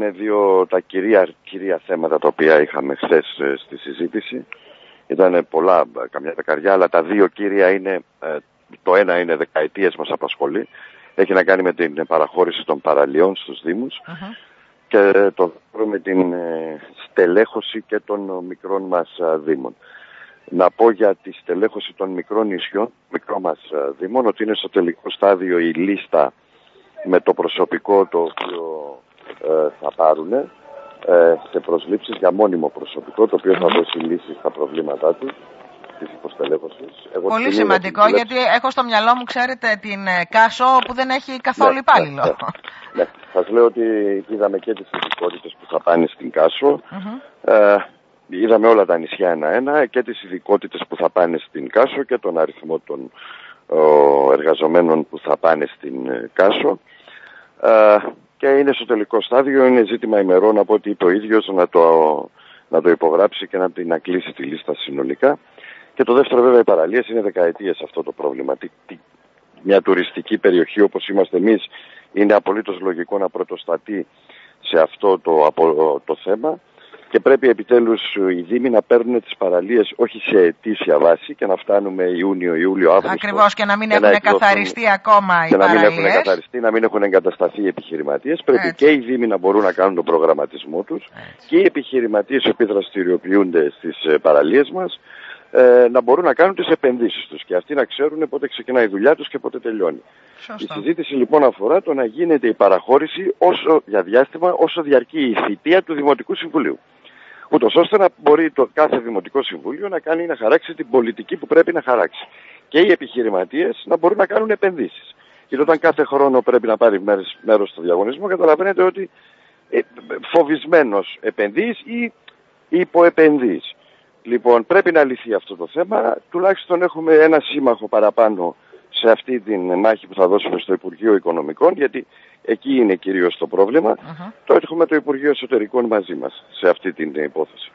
είναι δύο τα κυρία, κυρία θέματα τα οποία είχαμε χθες στη συζήτηση. Ήταν πολλά, καμιά δεκαριά, αλλά τα δύο κύρια είναι, το ένα είναι δεκαετίες μας απασχολεί. Έχει να κάνει με την παραχώρηση των παραλίων στους Δήμους και το με την στελέχωση και των μικρών μας Δήμων. Να πω για τη στελέχωση των μικρών νησιών, μικρό μας Δήμων, ότι είναι στο τελικό στάδιο η λίστα με το προσωπικό το οποίο ε, θα πάρουν ε, σε προσλήψεις για μόνιμο προσωπικό, το οποίο θα δώσει λύσεις στα προβλήματά τους της υποστελέχωσης. Πολύ σημαντικό, γιατί έχω στο μυαλό μου, ξέρετε, την ε, Κάσο που δεν έχει καθόλου ναι, υπάλληλο. Ναι, ναι. Σας λέω ότι είδαμε και τις ειδικότητες που θα πάνε στην Κάσο. Ε, είδαμε όλα τα νησιά ένα-ένα και τις ειδικότητες που θα πάνε στην Κάσο και τον αριθμό των εργαζομένων που θα πάνε στην ε, Κάσο ε, και είναι στο τελικό στάδιο, είναι ζήτημα ημερών από ότι το ίδιος να το, να το υπογράψει και να την ακλείσει τη λίστα συνολικά. Και το δεύτερο βέβαια οι παραλίες είναι δεκαετίες αυτό το πρόβλημα. μια τουριστική περιοχή όπως είμαστε εμείς είναι απολύτως λογικό να πρωτοστατεί σε αυτό το, το θέμα και πρέπει επιτέλους οι Δήμοι να παίρνουν τις παραλίες όχι σε ετήσια βάση και να φτάνουμε Ιούνιο, Ιούλιο, Αύγουστο. Ακριβώς και να μην έχουν καθαριστεί ακόμα οι και παραλίες. Και να μην έχουν καθαριστεί, να μην έχουν εγκατασταθεί οι επιχειρηματίες. Πρέπει και οι Δήμοι να μπορούν να κάνουν τον προγραμματισμό τους και οι επιχειρηματίες οι οποίοι δραστηριοποιούνται στις ε, παραλίες μας ε, να μπορούν να κάνουν τις επενδύσεις τους και αυτοί να ξέρουν πότε ξεκινάει η δουλειά τους και πότε τελειώνει. Η συζήτηση λοιπόν αφορά το να γίνεται η παραχώρηση όσο για διάστημα όσο διαρκεί η θητεία του Δημοτικού Συμβουλίου ούτως ώστε να μπορεί το κάθε Δημοτικό Συμβούλιο να κάνει να χαράξει την πολιτική που πρέπει να χαράξει. Και οι επιχειρηματίες να μπορούν να κάνουν επενδύσεις. Γιατί όταν κάθε χρόνο πρέπει να πάρει μέρος στο διαγωνισμό, καταλαβαίνετε ότι ε, φοβισμένος επενδύεις ή υποεπενδύεις. Λοιπόν, πρέπει να λυθεί αυτό το θέμα. Τουλάχιστον έχουμε ένα σύμμαχο παραπάνω σε αυτή τη μάχη που θα δώσουμε στο Υπουργείο Οικονομικών, γιατί εκεί είναι κυρίως το πρόβλημα, uh-huh. το έχουμε το Υπουργείο Εσωτερικών μαζί μας σε αυτή την υπόθεση.